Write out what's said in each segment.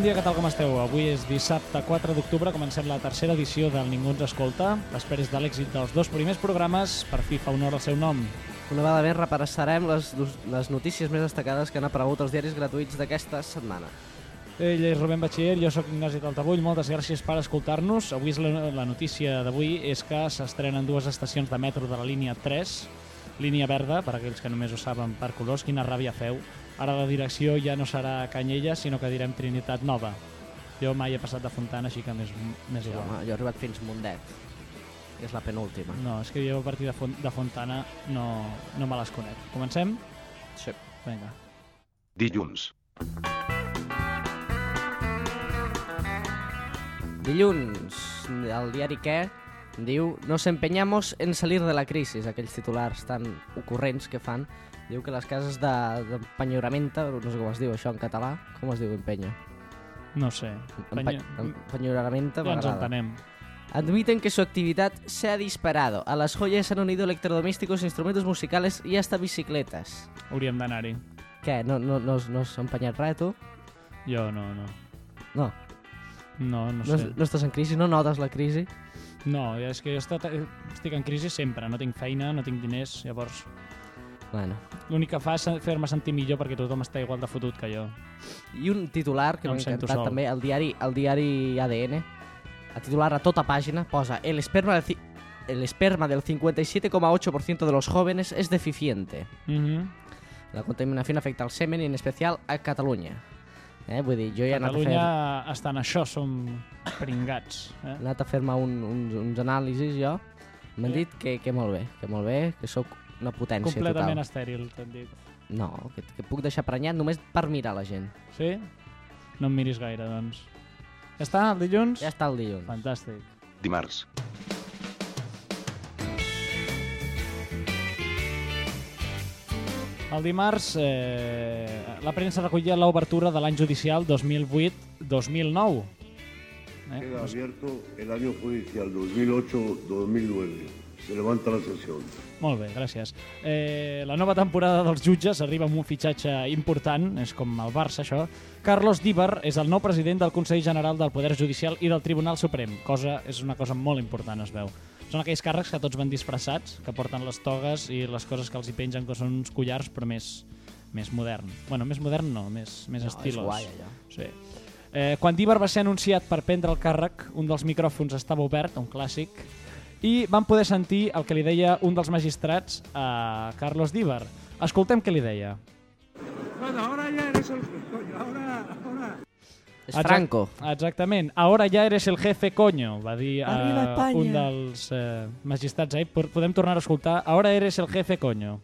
Bon dia, què tal, com esteu? Avui és dissabte 4 d'octubre, comencem la tercera edició del Ningú ens escolta. Després de l'èxit dels dos primers programes, per fi fa honor al seu nom. Una vegada més repassarem les, les notícies més destacades que han aparegut als diaris gratuïts d'aquesta setmana. Ell és Rubén Batxiller, jo sóc Ignasi Taltabull, moltes gràcies per escoltar-nos. Avui és la, la notícia d'avui és que s'estrenen dues estacions de metro de la línia 3, línia verda, per aquells que només ho saben per colors, quina ràbia feu. Ara la direcció ja no serà Canyella, sinó que direm Trinitat Nova. Jo mai he passat de Fontana, així que m'és més Sí, igual. home, jo he arribat fins Mundet. que És la penúltima. No, és que jo a partir de, Font de Fontana no, no me les conec. Comencem? Sí. Vinga. Dilluns. Dilluns, el diari Què diu Nos empeñamos en salir de la crisis, aquells titulars tan ocorrents que fan. Diu que les cases d'empenyoramenta, no sé com es diu això en català, com es diu empenya? No sé. Empe- Empenyoramenta Ja ens m'agrada. entenem. Admiten que su actividad se ha disparado. A las joyas se han unido electrodomésticos, instrumentos musicales y hasta bicicletas. Hauríem d'anar-hi. Què, no, no, no, no has empenyat res, tu? Jo no, no. No, No, no no, sé. no estàs en crisi, no notes la crisi? No, és que jo he estat, estic en crisi sempre. No tinc feina, no tinc diners, llavors Bueno. l'únic que fa és fer-me sentir millor perquè tothom està igual de fotut que jo. I un titular que No m'ha encantat sol. també, el diari, el diari ADN, a titular a tota pàgina, posa el esperma del, el esperma del 57,8% de los jóvenes es deficiente. Mm La contaminación afecta al semen y en especial a Catalunya. Eh? Vull dir, jo ja he anat a fer... Catalunya està en això, som pringats. He Eh? anat a fer-me un, uns, uns anàlisis jo. M'han Sí. dit que, que molt bé, que molt bé, que sóc una potència Completament total. estèril, t'han dit. No, que, que puc deixar prenyat només per mirar la gent. Sí? No em miris gaire, doncs. Ja està, el dilluns? Ja està el dilluns. Fantàstic. Dimarts. El dimarts eh, la premsa recollia l'obertura de l'any judicial 2008-2009. Eh? Queda abierto el año judicial 2008-2009. Se levanta la sesión. Molt bé, gràcies. Eh, la nova temporada dels jutges arriba amb un fitxatge important, és com el Barça, això. Carlos Díbar és el nou president del Consell General del Poder Judicial i del Tribunal Suprem. Cosa, és una cosa molt important, es veu. Són aquells càrrecs que tots van disfressats, que porten les togues i les coses que els hi pengen, que són uns collars, però més, més modern. Bueno, més modern no, més, més No, estilos. és guai, allò. Sí. Eh, quan Díbar va ser anunciat per prendre el càrrec, un dels micròfons estava obert, un clàssic, i van poder sentir el que li deia un dels magistrats a Carlos Díbar. Escoltem què li deia. Bueno, ahora ya eres el coño, ahora, ahora. És Exact- Franco. Exactament. Ahora ya eres el jefe, coño, va dir eh, Espanya. un dels eh, magistrats. Eh? Podem tornar a escoltar. Ahora eres el jefe, coño.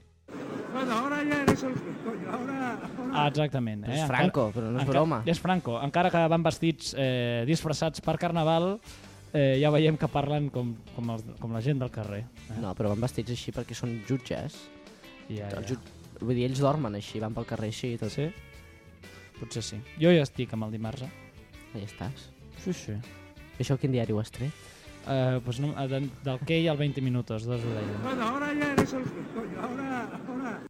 Bueno, ahora ya eres el coño, ahora, ahora. Ah, exactament. Però Eh? és Encara- Franco, però no és encara- broma. És Franco. Encara que van vestits eh, disfressats per Carnaval, eh, ja veiem que parlen com, com, els, com la gent del carrer. Eh? No, però van vestits així perquè són jutges. Ja, Els ja. jut... Vull dir, ells dormen així, van pel carrer així i tot. Sí? Potser sí. Jo ja estic amb el dimarts, eh? Allà estàs. Sí, sí. Això quin diari ho has tret? Uh, pues no, eh, de, del que hi al 20 minuts, dos ho deien. Bueno, ahora ya eres el coño, ahora, ahora.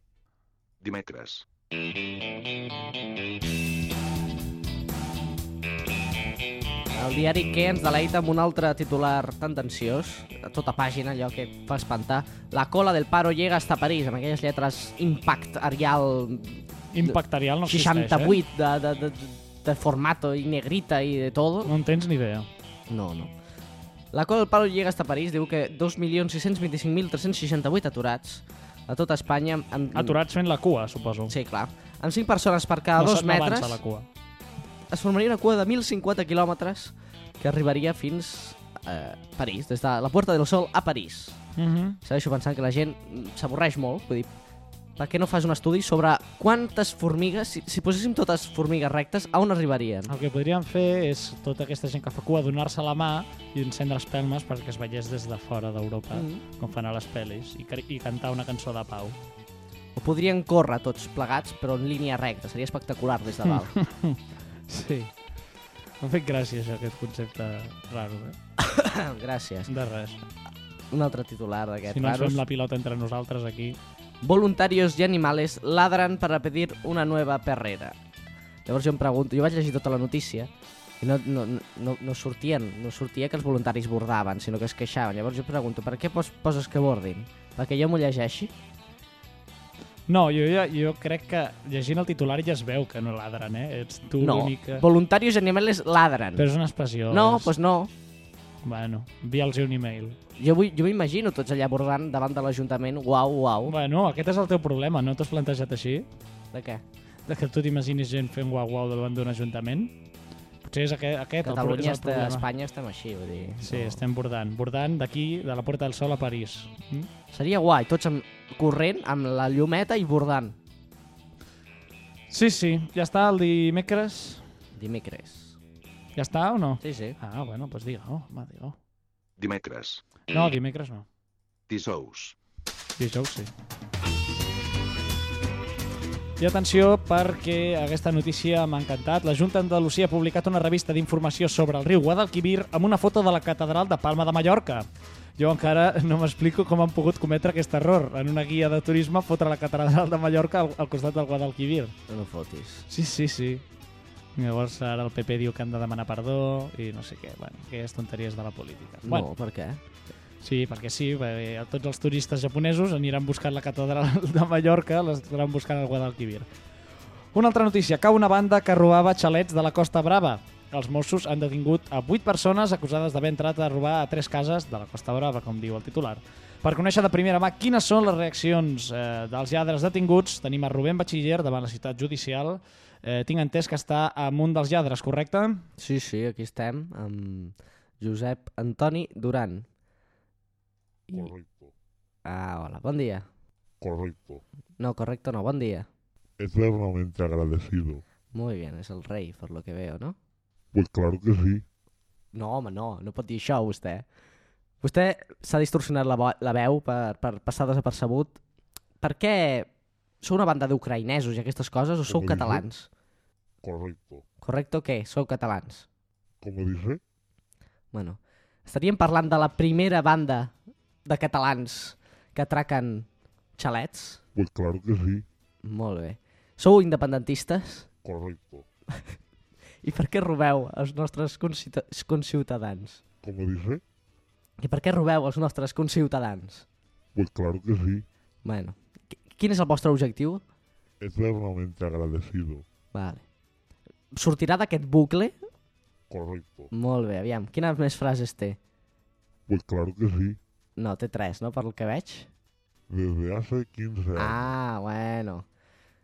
Dimecres. El diari que ens deleita amb un altre titular tendenciós, a tota pàgina, allò que fa espantar. La cola del paro llega hasta París, amb aquelles lletres impact arial Impactarial no existeix, 68 de, de, de, de formato i negrita i de eh? todo. No en tens ni idea. No, no. La cola del paro llega hasta París diu que 2.625.368 aturats a tota Espanya... Amb, Aturats fent la cua, suposo. Sí, clar. Amb 5 persones per cada no, dos no metres avança la cua. es formaria una cua de 1.050 quilòmetres que arribaria fins a París, des de la Puerta del Sol a París. Uh -huh. Segueixo pensant que la gent s'avorreix molt, vull dir, per què no fas un estudi sobre quantes formigues, si, si poséssim totes formigues rectes, a on arribarien? El que podríem fer és tota aquesta gent que fa cua donar-se la mà i encendre espelmes perquè es veiés des de fora d'Europa, Mm. com fan a les pel·lis, i, i cantar una cançó de pau. O podrien córrer tots plegats, però en línia recta, seria espectacular des de dalt. Sí. M'ha fet gràcia això, aquest concepte raro, eh? Gràcies. De res. Un altre titular d'aquests Si no ens fem la pilota entre nosaltres aquí... Voluntarios y animales ladran para pedir una nueva perrera. Llavors jo em pregunto, jo vaig llegir tota la notícia i no, no, no, no sortien, no sortia que els voluntaris bordaven, sinó que es queixaven. Llavors jo pregunto, per què pos, poses que bordin? Perquè jo m'ho llegeixi? No, jo, jo, jo crec que llegint el titular ja es veu que no ladren, eh? Ets tu No, l'únic que... voluntarios animales ladren. Però és una expressió. No, és... doncs pues no. Bueno, envia'ls un email. Jo, vull, jo m'imagino tots allà bordant davant de l'Ajuntament, uau, uau. Bueno, aquest és el teu problema, no t'has plantejat així? De què? De que tu t'imaginis gent fent guau-guau davant d'un ajuntament? Potser és aquest, aquest el, Catalunya, és el problema. Espanya estem així, vull dir. Sí, estem bordant. Bordant d'aquí, de la Porta del Sol a París. Mm? Seria guai, tots amb, corrent amb la llumeta i bordant. Sí, sí, ja està el dimecres. Dimecres. Ja està o no? Sí, sí. Ah, bueno, doncs digue-ho, home, digue-ho. Dimecres. No, dimecres no. Dijous. Dijous sí. I atenció perquè aquesta notícia m'ha encantat. La Junta d'Andalusia ha publicat una revista d'informació sobre el riu Guadalquivir amb una foto de la catedral de Palma de Mallorca. Jo encara no m'explico com han pogut cometre aquest error. En una guia de turisme fotre la catedral de Mallorca al, al costat del Guadalquivir. No fotis. Sí, sí, sí. Llavors ara el PP diu que han de demanar perdó i no sé què. Bueno, aquelles tonteries de la política. Bueno, No, per què? Sí, perquè sí, perquè tots els turistes japonesos aniran buscant la catedral de Mallorca, l'estaran buscant al Guadalquivir. Una altra notícia, cau una banda que robava xalets de la Costa Brava. Els Mossos han detingut a 8 persones acusades d'haver entrat a robar a tres cases de la Costa Brava, com diu el titular. Per conèixer de primera mà quines són les reaccions eh, dels lladres detinguts, tenim a Rubén Batxiller davant la ciutat judicial. Eh, tinc entès que està amb un dels lladres, correcte? Sí, sí, aquí estem amb Josep Antoni Duran. I... Correcto, Ah, hola, bon dia. correcto. No, correcto no, bon dia. Eternamente agradecido. Muy bien, és el rei, per lo que veo, no? Pues claro que sí. No, home, no, no pot dir això, vostè. Vostè s'ha distorsionat la, la veu per, per passar desapercebut. Per què sou una banda d'ucraïnesos i aquestes coses o sou Com catalans? Correcto. Correcte o què? Sou catalans? Como dice, Bueno, estaríem parlant de la primera banda de catalans que atraquen xalets? pues claro que sí. Molt bé. Sou independentistes? Correcto. I per què robeu els nostres conciutadans? Como dice, I per què robeu els nostres conciutadans? pues claro que sí. Bueno, qui- quin és el vostre objectiu? Eternamente agradecido. Vale. Sortirà d'aquest bucle? Correcto. Molt bé, aviam. Quines més frases té? Pues claro que sí. No, té tres, no? Per el que veig. Desde hace 15 años. Ah, bueno.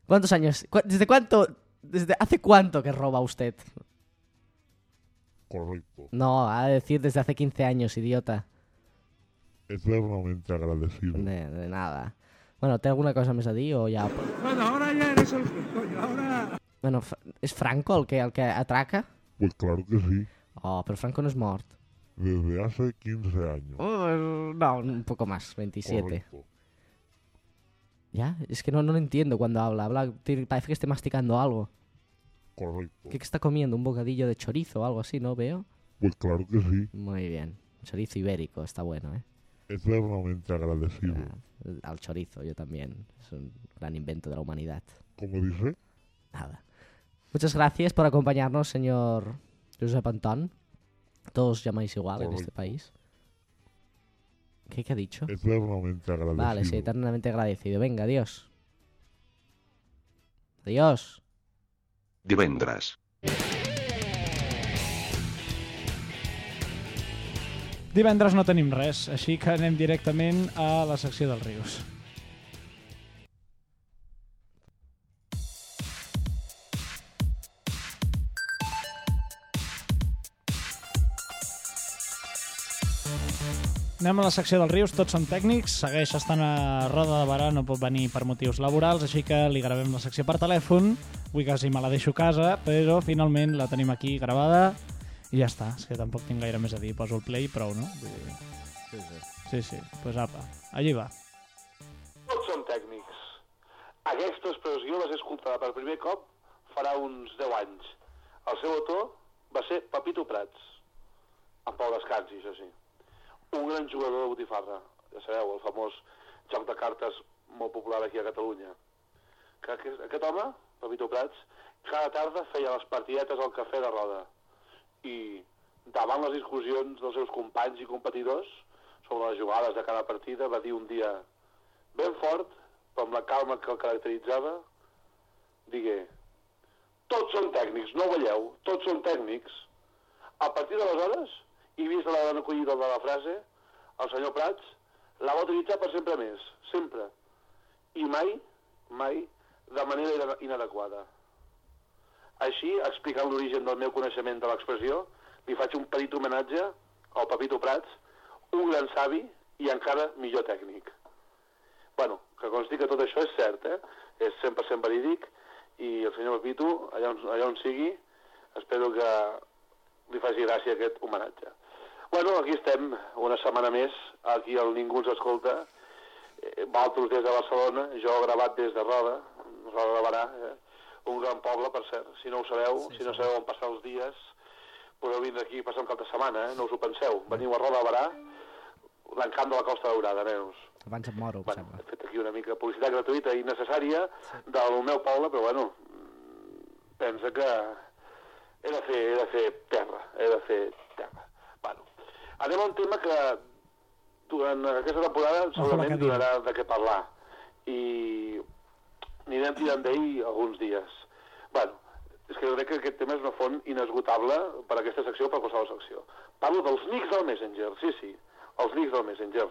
¿Cuántos años? cu- ¿Desde cuánto? ¿Desde hace cuánto que roba usted? Correcto. No, ha de decir desde hace 15 años, idiota. Eternamente agradecido. De, de nada. Bueno, ¿té alguna cosa més a dir o ja... Bueno, ahora ya eres el coño, ahora... Bueno, és Franco el que, el que atraca? Pues claro que sí. Oh, però Franco no és mort. Desde hace 15 años. Oh, no, un poco más, 27. Correcto. Ya, es que no, no lo entiendo cuando habla. habla parece que esté masticando algo. Correcto. ¿Qué está comiendo? ¿Un bocadillo de chorizo o algo así, no? ¿Veo? Pues claro que sí. Muy bien. Chorizo ibérico, está bueno, ¿eh? Eternamente agradecido. Ah, al chorizo, yo también. Es un gran invento de la humanidad. Como dice, Nada. Muchas gracias por acompañarnos, señor Josep Antón. Todos llamáis igual en este país. ¿Qué, qué ha dicho? eternamente agradecido. Vale, sí, eternamente agradecido. Venga, adiós. Adiós. Divendres. Divendres no tenim res, així que anem directament a la secció dels rius. Anem a la secció dels rius, tots són tècnics, segueix estant a roda de barà, no pot venir per motius laborals, així que li gravem la secció per telèfon, avui quasi me la deixo a casa, però finalment la tenim aquí gravada i ja està, és que tampoc tinc gaire més a dir, poso el play i prou, no? Vull dir... Sí, sí. Sí, sí, doncs pues apa, allí va. Tots són tècnics. Aquesta expressió va ser escoltada per primer cop farà uns 10 anys. El seu autor va ser Papito Prats. En Pau Descansi, això sí. Un gran jugador de botifarra. Ja sabeu, el famós joc de cartes molt popular aquí a Catalunya. Que aquest, aquest home, Papito Prats, cada tarda feia les partidetes al cafè de roda i davant les discussions dels seus companys i competidors sobre les jugades de cada partida va dir un dia ben fort, però amb la calma que el caracteritzava, digué tots són tècnics, no ho veieu, tots són tècnics. A partir d'aleshores, i vist la gran acollida de la frase, el senyor Prats la va utilitzar per sempre més, sempre. I mai, mai, de manera ina- inadequada. Així, explicant l'origen del meu coneixement de l'expressió, li faig un petit homenatge al Papito Prats, un gran savi i encara millor tècnic. Bueno, que consti que tot això és cert, eh? És 100% verídic i el senyor Papito, allà on, allà on sigui, espero que li faci gràcia aquest homenatge. Bueno, aquí estem, una setmana més, aquí el Ningú ens escolta, eh, Valtros des de Barcelona, jo gravat des de Roda, Roda de Barà, eh? un gran poble, per cert, si no ho sabeu, sí, si no sabeu on passar els dies, podeu vindre aquí i passar un cap de setmana, eh? no us ho penseu. Veniu a Roda de Barà, l'encamp de la Costa Daurada, neus. Abans em moro, Bueno, sembla. he fet aquí una mica publicitat gratuïta i necessària del meu poble, però bueno, pensa que he de fer, he de fer terra, he de fer terra. Anem a un tema que durant aquesta temporada segurament donarà de què parlar i anirem tirant d'ell alguns dies. Bueno, és que jo crec que aquest tema és una font inesgotable per a aquesta secció o per a qualsevol secció. Parlo dels nics del Messenger, sí, sí, els nics del Messenger.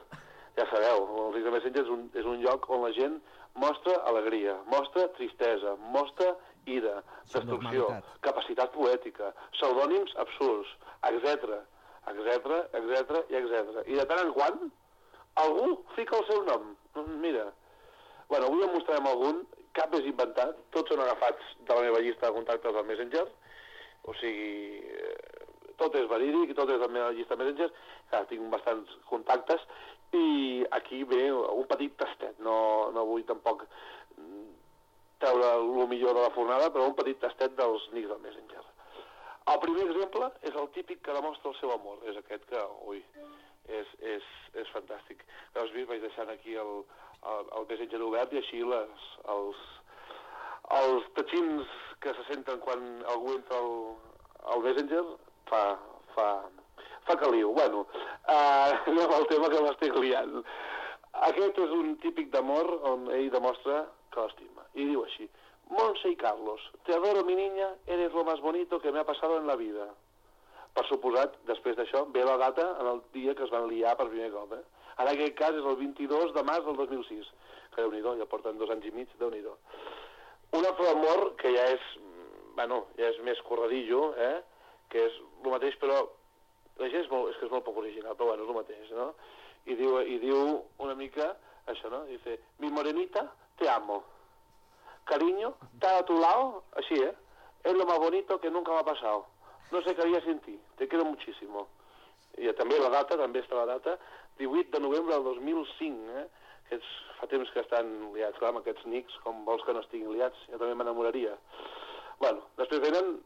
Ja sabeu, els nics del Messenger és un, és un lloc on la gent mostra alegria, mostra tristesa, mostra ira, destrucció, capacitat poètica, pseudònims absurds, etc, etc, etc i etc. I de tant en quant, algú fica el seu nom. Mira, Bueno, avui en mostrarem algun, cap és inventat, tots són agafats de la meva llista de contactes del Messenger, o sigui, eh, tot és verídic tot és de la meva llista de Messenger, clar, tinc bastants contactes, i aquí ve un petit tastet, no, no vull tampoc mm, treure el millor de la fornada, però un petit tastet dels nics del Messenger. El primer exemple és el típic que demostra el seu amor, és aquest que, ui, és, és, és fantàstic. Vist, vaig deixant aquí el, el, el Messenger obert i així les, els, els tatxins que se senten quan algú entra al, al Messenger fa, fa, fa caliu. Bueno, uh, anem al tema que m'estic liant. Aquest és un típic d'amor on ell demostra que l'estima. I diu així, Monse y Carlos, te adoro mi niña, eres lo más bonito que me ha pasado en la vida. Per suposat, després d'això, ve la data en el dia que es van liar per primer cop. Eh? En aquest cas és el 22 de març del 2006. Que déu nhi ja porten dos anys i mig, déu nhi Un altre amor que ja és, mm, bueno, ja és més corredillo, eh? que és el mateix, però la gent és, molt, és que és molt poc original, però bueno, és el mateix, no? I diu, i diu una mica això, no? Dice, mi morenita, te amo. Cariño, estar a tu lado, así, ¿eh? Es lo más bonito que nunca me ha pasado. No sé qué haría sin ti, te quiero muchísimo. I també la data, també està la data, 18 de novembre del 2005, eh? Aquests, fa temps que estan liats, clar, amb aquests nics, com vols que no estiguin liats, jo també m'enamoraria. Bueno, després venen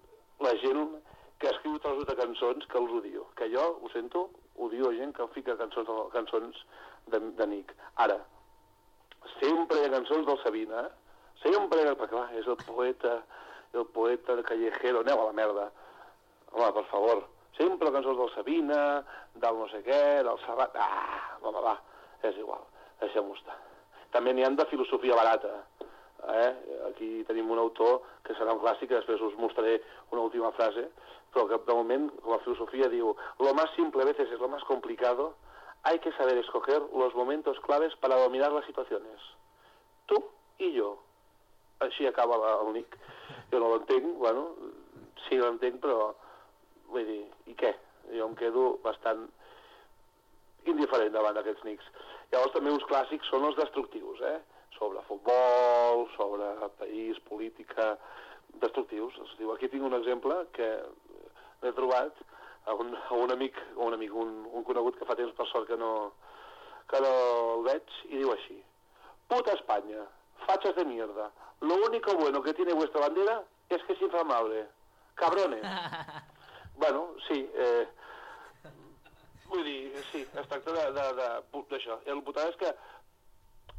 la gent que escriu trossos de cançons que els odio, que jo, ho sento, odio gent que fica cançons, cançons de, de Nick. Ara, sempre hi ha cançons del Sabina, eh? Hi ha- perquè clar, és el poeta, el poeta de callejero, aneu a la merda. Home, per favor, sempre cançons del Sabina, del no sé què, del Serrat... Ah, home, va, és igual, deixem-ho estar. També n'hi han de filosofia barata. Eh? Aquí tenim un autor que serà un clàssic, que després us mostraré una última frase, però que de moment, com a filosofia, diu Lo más simple a veces es lo más complicado, hay que saber escoger los momentos claves para dominar las situaciones. Tu i jo. Així acaba la- el Nick. Jo no l'entenc, bueno, sí l'entenc, però vull dir, i què? Jo em quedo bastant indiferent davant d'aquests Nicks. Llavors també uns clàssics són els destructius, eh? Sobre futbol, sobre país, política, destructius. Es diu, aquí tinc un exemple que l'he trobat a un, a un amic, un amic, un, un conegut que fa temps per sort que no, que no el veig, i diu així. Puta España, fachas de mierda. Lo único bueno que tiene vuestra bandera es que es inflamable. Cabrones. bueno, sí, eh, vull dir, sí, es tracta de- de- de- d'això. I el putada és que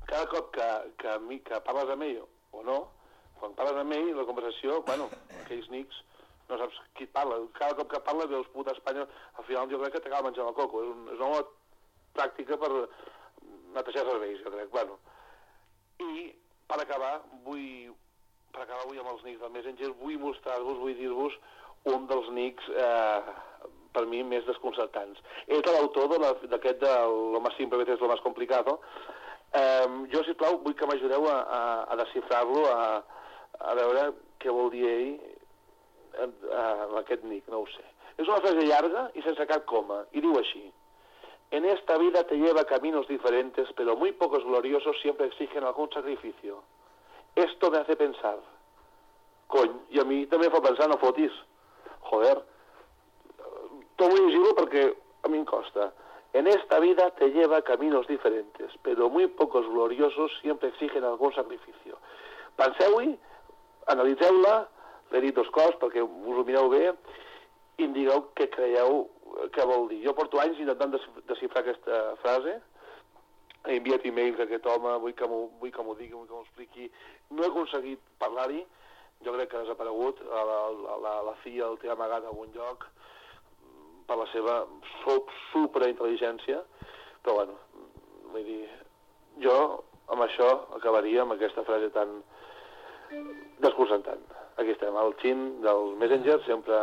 cada cop que, que, mi, que parles amb ell o no, quan parles amb ell, la conversació, bueno, aquells nics, no saps qui parla. Cada cop que parla veus puta Espanya, al final jo crec que t'acaba menjant el coco. És, un, és una bona pràctica per netejar serveis, jo crec. Bueno, i per acabar, vull, per acabar avui amb els nics del Messenger, vull mostrar-vos, vull dir-vos un dels nics eh, per mi més desconcertants. És l'autor d'aquest de más simple es lo más complicado. Eh, jo, sisplau, vull que m'ajudeu a, a, a desxifrar-lo, a, a veure què vol dir ell eh, eh, amb aquest nick, no ho sé. És una frase llarga i sense cap coma, i diu així. En esta vida te lleva caminos diferentes, pero muy pocos gloriosos siempre exigen algún sacrificio. Esto me hace pensar. Cony, i a mi també fa pensar, no fotis. Joder. Tot vull llegir-lo perquè a mi em costa. En esta vida te lleva caminos diferentes, pero muy pocos gloriosos siempre exigen algún sacrificio. Penseu-hi, analitzeu-la, l'he dit dos cops perquè us ho mireu bé, i em que vol dir. Jo porto anys intentant desxifrar aquesta frase, he enviat e-mails a aquest home, vull que m'ho digui, vull que m'ho expliqui. No he aconseguit parlar-hi, jo crec que ha desaparegut, la, la, la, la FIA el té amagat a algun lloc mm, per la seva su- superintel·ligència, però bueno, mm, vull dir, jo amb això acabaria amb aquesta frase tan desconcertant. Aquí estem, el xin del Messenger sempre,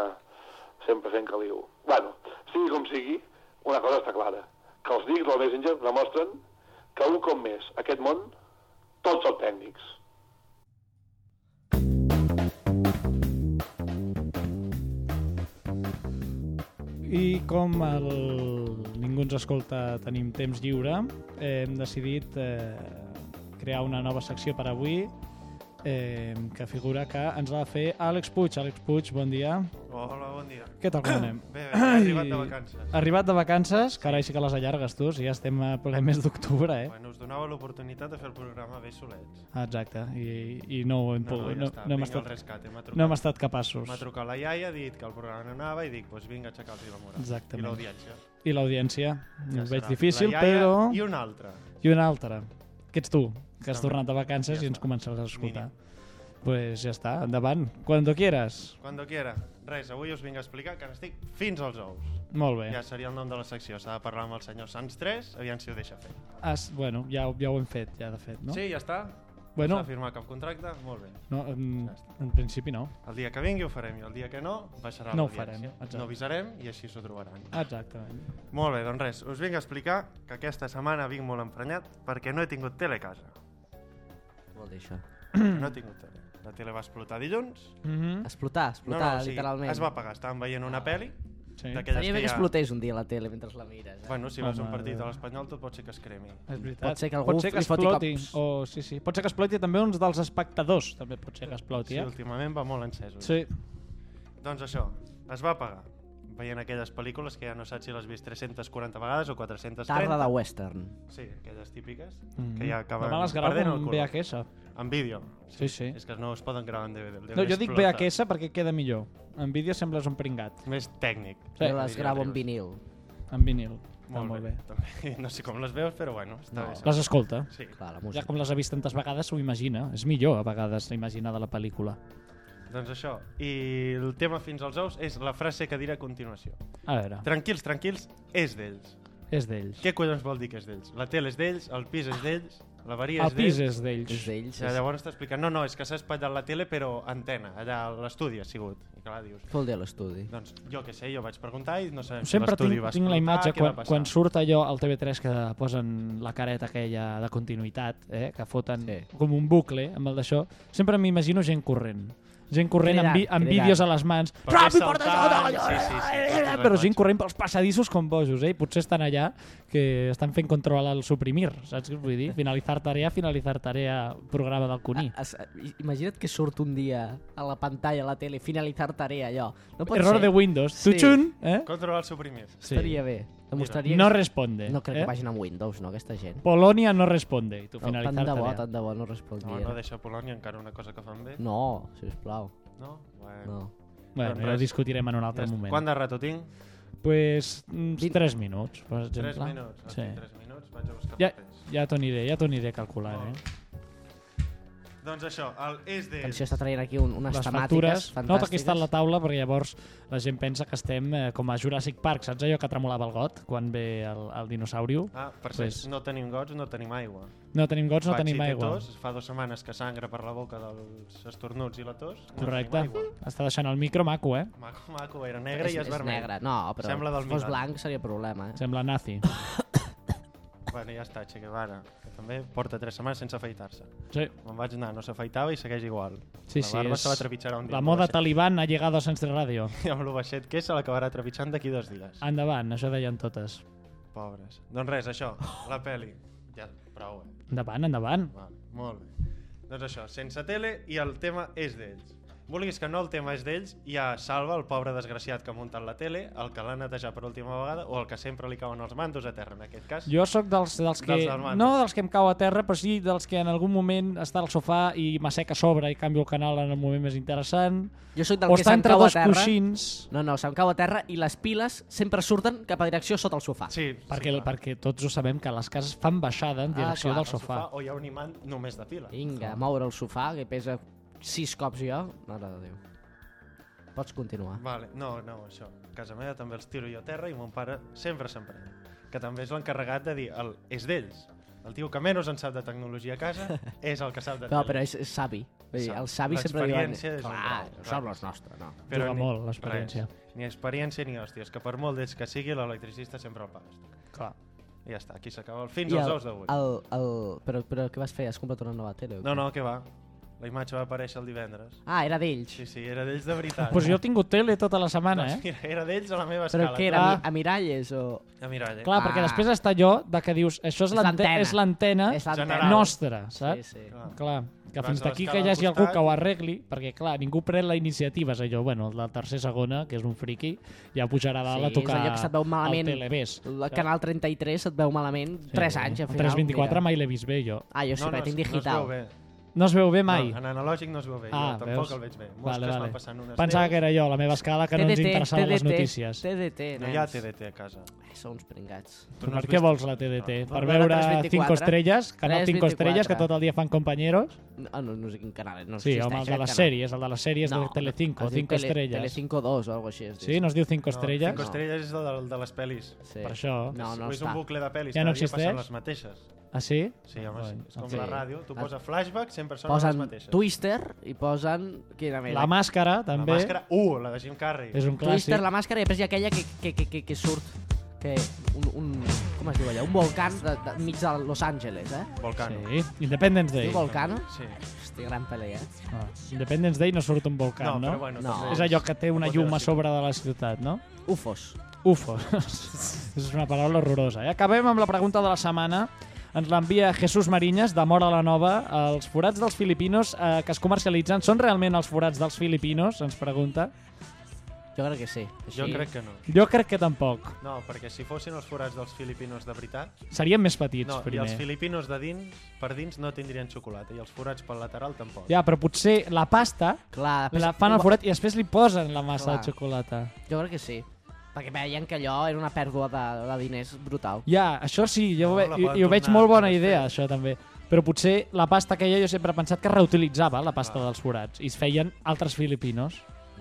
sempre fent caliu. Bueno, sigui com sigui, una cosa està clara, que els dics del Messenger demostren que un cop més, aquest món, tots són tècnics. I com el... ningú ens escolta, tenim temps lliure, hem decidit eh, crear una nova secció per avui eh, que figura que ens l'ha de fer Àlex Puig. Àlex Puig, bon dia. Hola, bon dia. Què tal, com anem? Bé, bé, arribat de vacances. Arribat de vacances, carai, sí que les allargues tu, si ja estem a ple mes d'octubre, eh? Bueno, us donava l'oportunitat de fer el programa bé solets. Exacte, i, i no ho hem No, no, pogut, ja no, està, no, hem vinga estat, el rescate, m'ha trucat. no hem estat capaços. M'ha trucat la iaia, ha dit que el programa no anava i dic, doncs vinga, aixecar-los la moral. Exactament. I l'audiència. I l'audiència, Ja ho veig difícil, però... I una altra. I una altra, que ets tu, que has tornat de vacances Ja i ens començaràs a escoltar. Mínim. Pues ja està, endavant, cuando quieras. Cuando quiera. Res, avui us vinc a explicar que n'estic fins als ous. Molt bé. Ja seria el nom de la secció. S'ha de parlar amb el senyor Sans 3, aviam si ho deixa fer. Has, bueno, ja, ja ho hem fet, ja de fet, no? Sí, ja està. Bueno. No s'ha firmat cap contracte? Molt bé. No, en, en principi no. El dia que vingui ho farem i el dia que no baixarà No l'audiència. No avisarem i així s'ho trobaran. Exactament. Molt bé, doncs res, us vinc a explicar que aquesta setmana vinc molt emprenyat perquè no he tingut tele a casa. Vol dir això? No he tingut tele. La tele va explotar dilluns. Mm -hmm. Explotar, explotar, o sigui, literalment. Es va apagar, estàvem veient una pel·li Sí. Estaria bé que ja- explotés un dia la tele mentre la mires. Eh? Bueno, si veus un Home, partit a l'Espanyol tot pot ser que es cremi. És veritat. Pot ser que algú pot ser que li foti exploti. cops. O, sí, sí. Pot ser que exploti també uns dels espectadors. També pot ser que exploti, Sí, eh? últimament va molt encès. Sí. Doncs això, es va apagar. Veient aquelles pel·lícules que ja no saps si les has vist 340 vegades o 430. Tarda de western. Sí, aquelles típiques, Mm que ja acaben Demà les perdent el color. VHS. En vídeo. Sí, sí. És que no es poden gravar en DVD. No, jo dic explota. VHS perquè queda millor. En vídeo sembles un pringat. Més tècnic. Sí. Jo les gravo en vinil. En vinil. Molt, molt bé. bé. També. No sé com les veus, però bueno, està No. bé. Les escolta. Sí. Clar, la Ja com les ha vist tantes vegades, s'ho imagina. És millor, a vegades, imaginar de la pel·lícula. Doncs això. I el tema fins als ous és la frase que diré a continuació. A veure, Tranquils, tranquils, és d'ells. és d'ells. Què collons vol dir que és d'ells? La tele és d'ells, el pis és d'ells, l'avaria El és pis d'ells. és d'ells. És d'ells. Ja, llavors està explicant, no, no, és que s'ha espatllat la tele però antena, allà a l'estudi ha sigut. I clar, dius, Què vol dir l'estudi? doncs jo què sé, jo vaig preguntar i no sabem Sempre si l'estudi tinc, va tinc la imatge quan, quan surt allò al TV3 que posen la careta aquella de continuïtat, eh, que foten Sí. com un bucle amb el d'això, sempre m'imagino gent corrent. Gent corrent amb, vi, amb vídeos a les mans. Ràpid, porta saltant, això! sí, sí, sí, és la Però gent corrent pels passadissos com bojos, eh? I potser estan allà que estan fent control al suprimir, saps què vull dir? Finalitzar tarea, finalitzar tarea, programa del Cuní. Ah, es- Imagina't que surt un dia a la pantalla, a la tele, finalitzar tarea, allò. No pot Error ser. de Windows. Sí. Tutxun, eh? Controlar el suprimir. Sí. Estaria bé. Demostraria No responde. No crec eh? que vagin amb Windows, no, aquesta gent. Polonia no responde. I tu No, tant de bo, tant de bo, no No, respondria. no deixa Polònia encara una cosa que fan bé. No, sisplau. No? Bueno. No. Bueno, Doncs ja ho res. discutirem en un Ja altre està. moment. Quant de rato tinc? Pues mm, Vint- tres minuts, per exemple. 3 minuts. Sí. Sí. 3 minuts, vaig a buscar Ja, papers. ja t'ho aniré, ja t'ho aniré calculant, Molt eh? Doncs això, el és d'ells. Atenció, està traient aquí un, unes les temàtiques factures. No, aquí està la fantàstiques. taula perquè llavors la gent pensa que estem eh, com a Jurassic Park, saps allò que tremolava el got quan ve el, el dinosaurio? Ah, per Pues- pues... no tenim gots, no tenim aigua. No tenim gots, no Patxi tenim aigua. Tos, fa dues setmanes que sangra per la boca dels estornuts i la tos. Correcte. No. Està deixant el micro maco, eh? Maco, maco, era negre és, i és, vermell. negre. No, però Sembla del si fos blanc seria problema. Eh? Sembla nazi. Bueno, ja està, Che Guevara, que també porta tres setmanes sense afaitar-se. Sí, Me'n vaig anar, no s'afaitava i segueix igual. sí, la sí. barba És... se va trepitjar un dia. La moda talibán ha llegado a Sense Radio. I amb lo baixet que és, se l'acabarà trepitjant d'aquí dos dies. Endavant, això deien totes. Pobres. Doncs res, això, la peli. Ja, prou, eh? Endavant, endavant. Val, molt bé. Doncs això, sense tele i el tema és d'ells. Vulguis que no, el tema és d'ells, ja salva el pobre desgraciat que ha muntat la tele, el que l'ha netejat per última vegada o el que sempre li cauen els mandos a terra, en aquest cas. Jo sóc dels, dels que... Dels del mando. no dels que em cau a terra, però sí dels que en algun moment està al sofà i m'asseca a sobre i canvio el canal en el moment més interessant. Jo soc del O que se'm cau a terra. coixins. No, no, se'm cau a terra i les piles sempre surten cap a direcció sota el sofà. Sí, Perquè, sí, clar. perquè tots ho sabem que les cases fan baixada en Ah, direcció clar, del sofà. O hi ha un imant només de pila. Vinga, moure el sofà, que pesa sis cops jo. Mare de Déu. Pots continuar. Vale, no, no, això. A casa meva també els tiro jo a terra i mon pare sempre se'n pren. Que també és l'encarregat de dir, el, és d'ells. El tio que menys en sap de tecnologia a casa és el que sap de No, però és, és savi. Vull dir, Savi. els savis sempre diuen... L'experiència és Clar, clar. no és nostre, no. Juga ni- molt, l'experiència. Ni experiència ni hòsties, que per molt d'ells que sigui, l'electricista sempre el pagues. Clar. I ja està, aquí s'acaba el fins I als el, ous d'avui. el, el, però, però què vas fer? Has comprat una nova tele? No, no, què va. La imatge va aparèixer el divendres. Ah, era d'ells. Sí, sí, era d'ells de veritat. Pues jo he tingut tele tota la setmana, Doncs eh? mira, era d'ells a la meva Però escala. què era? Ah. A, a miralles o... A mirall, eh? Clar, perquè Ah. després està jo de que dius això és És l'ante- l'antena. nostra, Sí, saps? sí. Clar. Clar, que fins d'aquí que hi hagi algú que ho arregli, perquè clar, ningú pren la iniciativa, és allò, bueno, el del tercer segona, que és un friqui, ja pujarà a dalt Sí, a tocar és allò que se't veu malament. el telebés. El canal 33 et veu malament 3 anys, al El final. 324 mira. mai l'he vist bé, jo. Ah, jo sí, no, perquè no, tinc digital. No es veu bé. No es veu bé mai? No, en analògic no es veu bé. Ah, jo tampoc veus? el veig bé. Molts Vale, que vale. van passant unes Pensava que era jo, la meva escala, que no ens interessaven les notícies. TDT, No hi ha TDT a casa. Eh, Són uns pringats. Tu Per no has què vols la TDT? No, Per per veure veure 324? 5 estrelles? Canal 5 estrelles, que 324. tot el dia fan compañeros? No, no, no sé quin canal és. No Sí, home, el de les sèries, el de les sèries de Telecinco, es diu 5 Tele- estrelles. Telecinco 2 o alguna així. es diu. Sí, no es diu 5 estrelles? No, 5 estrelles és el de, les pel·lis. Per això. No, no és està. un bucle de pel·lis. Ja cada no dia passen existeix? les mateixes. Ah, sí? Sí, home, sí. És com Sí. la ràdio. Tu Ah. poses flashback, sempre són les Posen mateixes. Twister i posen... Quina mena? La màscara, La també. màscara 1, la de Jim Carrey. És un clàssic. Twister, la màscara, i després hi ha aquella que, que, que, que, que surt que un, un, com es diu allà? Un volcán de, de, enmig de Los Angeles, eh? Volcano. Sí, Independence Day. Diu Volcano? Sí. Hòstia, gran pel·li, eh? Ah, Independence Day no surt un volcà, No, no? però bueno, No. És allò que té una llum a sobre de la ciutat, no? UFOs. UFO. és una paraula horrorosa. I acabem amb la pregunta de la setmana. Ens l'envia Jesús Marinyes, de Mora la Nova. Els forats dels filipinos eh, que es comercialitzen són realment els forats dels filipinos? Ens pregunta. Jo crec que sí. Així. Jo crec que no. Jo crec que tampoc. No, perquè si fossin els forats dels filipinos de veritat, Serien més petits, no, i primer. els filipinos de dins, per dins no tindrien xocolata, i els forats pel lateral tampoc. Ja, però potser la pasta Clar, després- la fan al forat i després li posen la massa Clar. de xocolata. Jo crec que sí. Perquè veien que allò era una pèrdua de, de diners brutal. Ja, això sí, jo, No, ve, i, ho veig molt bona a fer. idea, això també. Però potser la pasta aquella jo sempre he pensat que reutilitzava la pasta Clar. dels forats i es feien altres filipinos.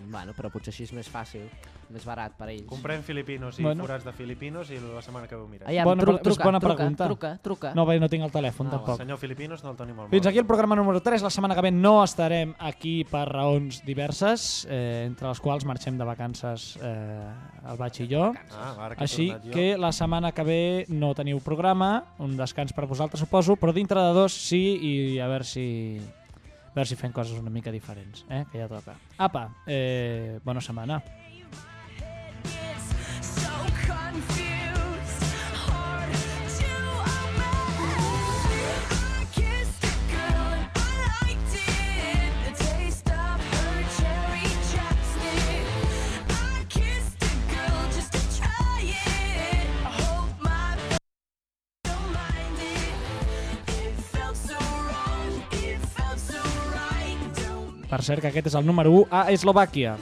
Bueno, però potser així és més fàcil, més barat per ells. Comprem filipinos i Bueno. forats de filipinos i la setmana que veu mirem. Aviam, Bona tru pre- és truca, bona truca, pregunta. truca, truca. No, bé, no tinc el telèfon, Ah, tampoc. Senyor filipinos no el tenim al Fins aquí el programa número 3. La setmana que ve no estarem aquí per raons diverses, eh, entre les quals marxem de vacances eh, el Baix i jo. Ah, que Així que la setmana que ve no teniu programa, un descans per vosaltres suposo, però dintre de dos sí i a veure si a veure si fem coses una mica diferents, eh? que ja toca. Apa, eh, bona setmana. Cert, que aquest és el número 1 a Eslovàquia.